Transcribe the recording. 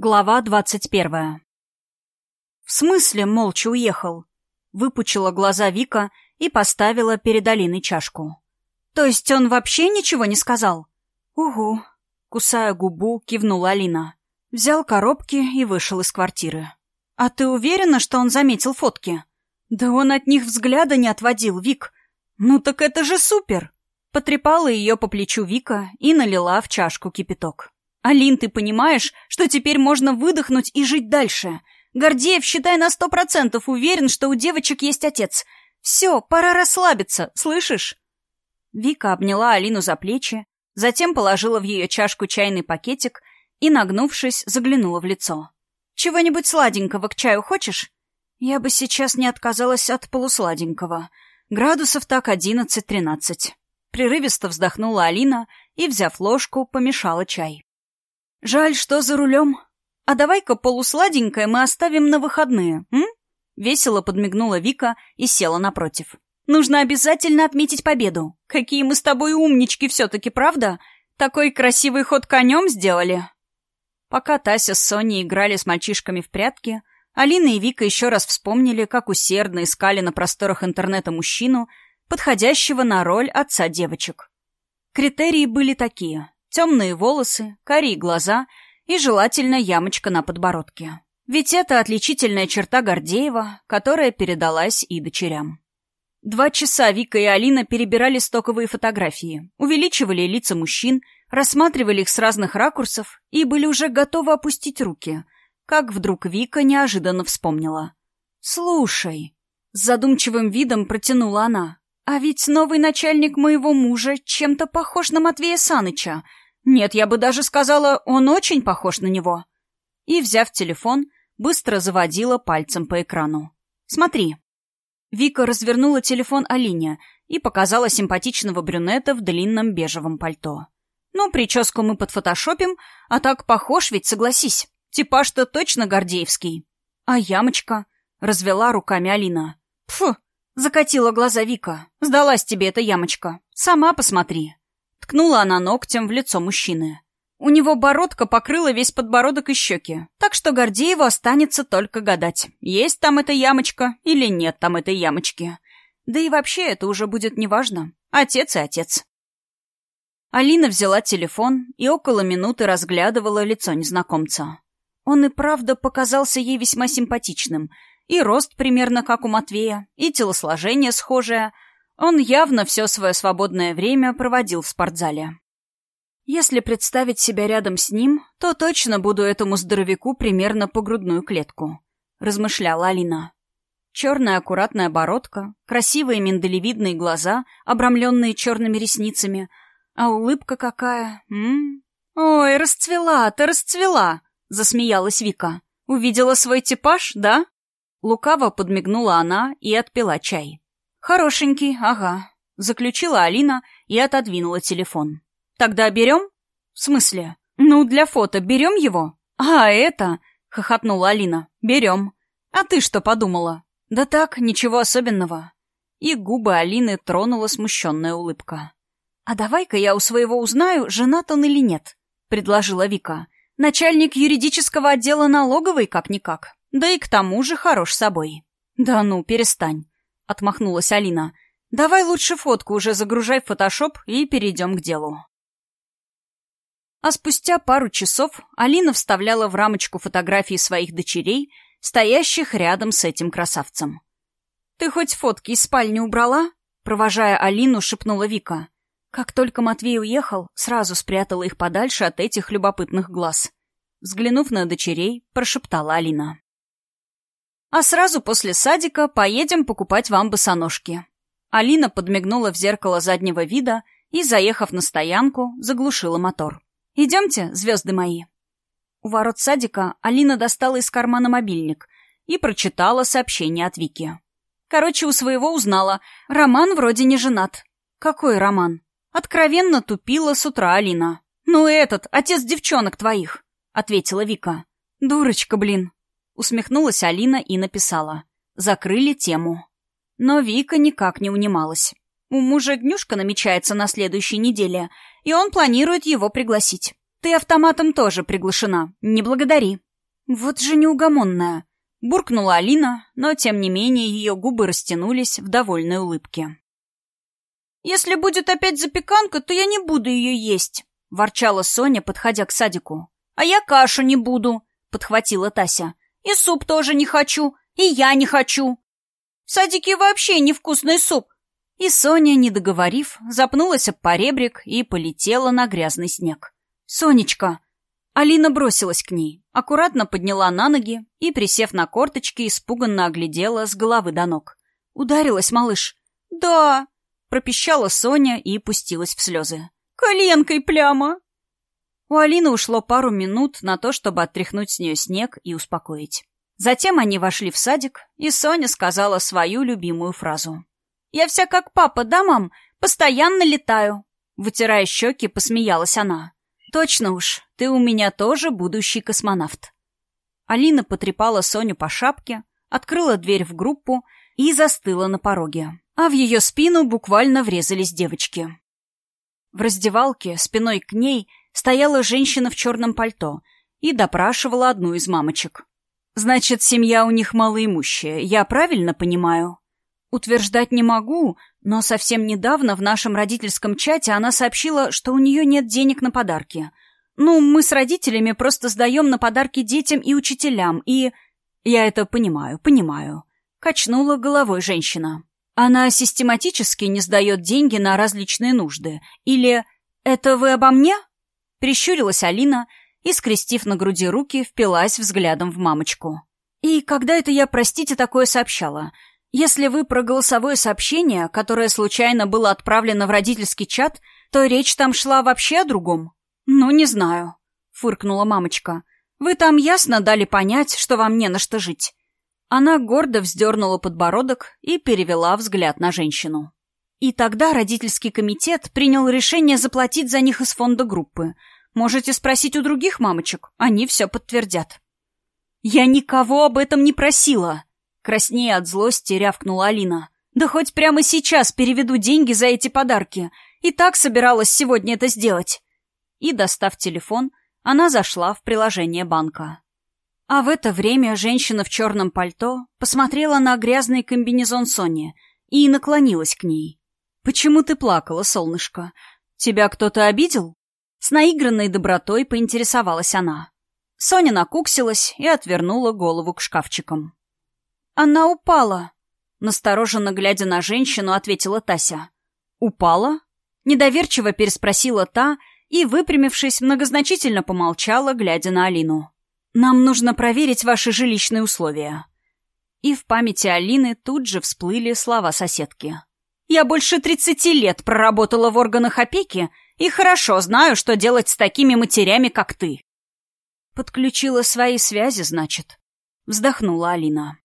Глава двадцать первая. «В смысле молча уехал?» Выпучила глаза Вика и поставила перед Алиной чашку. «То есть он вообще ничего не сказал?» «Угу», — кусая губу, кивнула Алина. Взял коробки и вышел из квартиры. «А ты уверена, что он заметил фотки?» «Да он от них взгляда не отводил, Вик. Ну так это же супер!» Потрепала ее по плечу Вика и налила в чашку кипяток. «Алин, ты понимаешь, что теперь можно выдохнуть и жить дальше? Гордеев, считай, на сто процентов уверен, что у девочек есть отец. Все, пора расслабиться, слышишь?» Вика обняла Алину за плечи, затем положила в ее чашку чайный пакетик и, нагнувшись, заглянула в лицо. «Чего-нибудь сладенького к чаю хочешь?» «Я бы сейчас не отказалась от полусладенького. Градусов так одиннадцать-тринадцать». Прерывисто вздохнула Алина и, взяв ложку, помешала чай. «Жаль, что за рулем. А давай-ка полусладенькое мы оставим на выходные, м?» Весело подмигнула Вика и села напротив. «Нужно обязательно отметить победу. Какие мы с тобой умнички все-таки, правда? Такой красивый ход конем сделали!» Пока Тася с Соней играли с мальчишками в прятки, Алина и Вика еще раз вспомнили, как усердно искали на просторах интернета мужчину, подходящего на роль отца девочек. Критерии были такие. Темные волосы, карие глаза и желательно ямочка на подбородке. Ведь это отличительная черта Гордеева, которая передалась и дочерям. Два часа Вика и Алина перебирали стоковые фотографии, увеличивали лица мужчин, рассматривали их с разных ракурсов и были уже готовы опустить руки, как вдруг Вика неожиданно вспомнила. «Слушай», — с задумчивым видом протянула она, «а ведь новый начальник моего мужа чем-то похож на Матвея Саныча, нет, я бы даже сказала, он очень похож на него. И, взяв телефон, быстро заводила пальцем по экрану. «Смотри». Вика развернула телефон Алине и показала симпатичного брюнета в длинном бежевом пальто. «Ну, прическу мы подфотошопим, а так похож ведь, согласись. Типаж-то точно Гордеевский». «А ямочка?» — развела руками Алина. «Пфу!» — закатила глаза Вика. «Сдалась тебе эта ямочка. Сама посмотри». Ткнула она ногтем в лицо мужчины. У него бородка покрыла весь подбородок и щеки, так что Гордееву останется только гадать, есть там эта ямочка или нет там этой ямочки. Да и вообще это уже будет неважно. Отец и отец. Алина взяла телефон и около минуты разглядывала лицо незнакомца. Он и правда показался ей весьма симпатичным. И рост примерно как у Матвея, и телосложение схожее — он явно все свое свободное время проводил в спортзале. Если представить себя рядом с ним, то точно буду этому здоровяку примерно по грудную клетку, размышляла Алина. Черная аккуратная бородка, красивые миндалевидные глаза, обрамленные черными ресницами, а улыбка какая... М -м? «Ой, расцвела, ты расцвела!» — засмеялась Вика. «Увидела свой типаж, да?» Лукаво подмигнула она и отпила чай. «Хорошенький, ага», — заключила Алина и отодвинула телефон. «Тогда берем?» «В смысле?» «Ну, для фото берем его?» «А, это...» — хохотнула Алина. «Берем». «А ты что подумала?» «Да так, ничего особенного». И губы Алины тронула смущенная улыбка. «А давай-ка я у своего узнаю, женат он или нет», — предложила Вика. «Начальник юридического отдела налоговой как-никак. Да и к тому же хорош собой». «Да ну, перестань отмахнулась Алина. «Давай лучше фотку уже загружай в фотошоп и перейдем к делу». А спустя пару часов Алина вставляла в рамочку фотографии своих дочерей, стоящих рядом с этим красавцем. «Ты хоть фотки из спальни убрала?» Провожая Алину, шепнула Вика. Как только Матвей уехал, сразу спрятала их подальше от этих любопытных глаз. Взглянув на дочерей, прошептала Алина. А сразу после садика поедем покупать вам босоножки». Алина подмигнула в зеркало заднего вида и, заехав на стоянку, заглушила мотор. «Идемте, звезды мои». У ворот садика Алина достала из кармана мобильник и прочитала сообщение от Вики. Короче, у своего узнала. Роман вроде не женат. Какой роман? Откровенно тупила с утра Алина. «Ну этот, отец девчонок твоих», — ответила Вика. «Дурочка, блин», Усмехнулась Алина и написала. Закрыли тему. Но Вика никак не унималась. У мужа днюшка намечается на следующей неделе, и он планирует его пригласить. Ты автоматом тоже приглашена. Не благодари. Вот же неугомонная. Буркнула Алина, но, тем не менее, ее губы растянулись в довольной улыбке. «Если будет опять запеканка, то я не буду ее есть», — ворчала Соня, подходя к садику. «А я кашу не буду», — подхватила Тася. «И суп тоже не хочу, и я не хочу. В садике вообще невкусный суп». И Соня, не договорив, запнулась об поребрик и полетела на грязный снег. «Сонечка!» Алина бросилась к ней, аккуратно подняла на ноги и, присев на корточки, испуганно оглядела с головы до ног. «Ударилась, малыш?» «Да!» — пропищала Соня и пустилась в слезы. «Коленкой пляма!» У Алины ушло пару минут на то, чтобы отряхнуть с нее снег и успокоить. Затем они вошли в садик, и Соня сказала свою любимую фразу. «Я вся как папа, да, мам? Постоянно летаю!» Вытирая щеки, посмеялась она. «Точно уж, ты у меня тоже будущий космонавт». Алина потрепала Соню по шапке, открыла дверь в группу и застыла на пороге. А в ее спину буквально врезались девочки. В раздевалке, спиной к ней, стояла женщина в черном пальто и допрашивала одну из мамочек. «Значит, семья у них малоимущая, я правильно понимаю?» Утверждать не могу, но совсем недавно в нашем родительском чате она сообщила, что у нее нет денег на подарки. Ну, мы с родителями просто сдаем на подарки детям и учителям, и... Я это понимаю, понимаю. Качнула головой женщина. Она систематически не сдает деньги на различные нужды. Или «Это вы обо мне?» Прищурилась Алина и, скрестив на груди руки, впилась взглядом в мамочку. «И когда это я, простите, такое сообщала?» Если вы про голосовое сообщение, которое случайно было отправлено в родительский чат, то речь там шла вообще о другом. Ну, не знаю, фыркнула мамочка. Вы там ясно дали понять, что вам не на что жить. Она гордо вздернула подбородок и перевела взгляд на женщину. И тогда родительский комитет принял решение заплатить за них из фонда группы. Можете спросить у других мамочек, они все подтвердят. «Я никого об этом не просила!» Краснее от злости рявкнула Алина. «Да хоть прямо сейчас переведу деньги за эти подарки. И так собиралась сегодня это сделать». И, достав телефон, она зашла в приложение банка. А в это время женщина в черном пальто посмотрела на грязный комбинезон Сони и наклонилась к ней. «Почему ты плакала, солнышко? Тебя кто-то обидел?» С наигранной добротой поинтересовалась она. Соня накуксилась и отвернула голову к шкафчикам. «Она упала!» Настороженно глядя на женщину, ответила Тася. «Упала?» Недоверчиво переспросила та и, выпрямившись, многозначительно помолчала, глядя на Алину. «Нам нужно проверить ваши жилищные условия». И в памяти Алины тут же всплыли слова соседки. «Я больше тридцати лет проработала в органах опеки и хорошо знаю, что делать с такими матерями, как ты». «Подключила свои связи, значит?» — вздохнула Алина.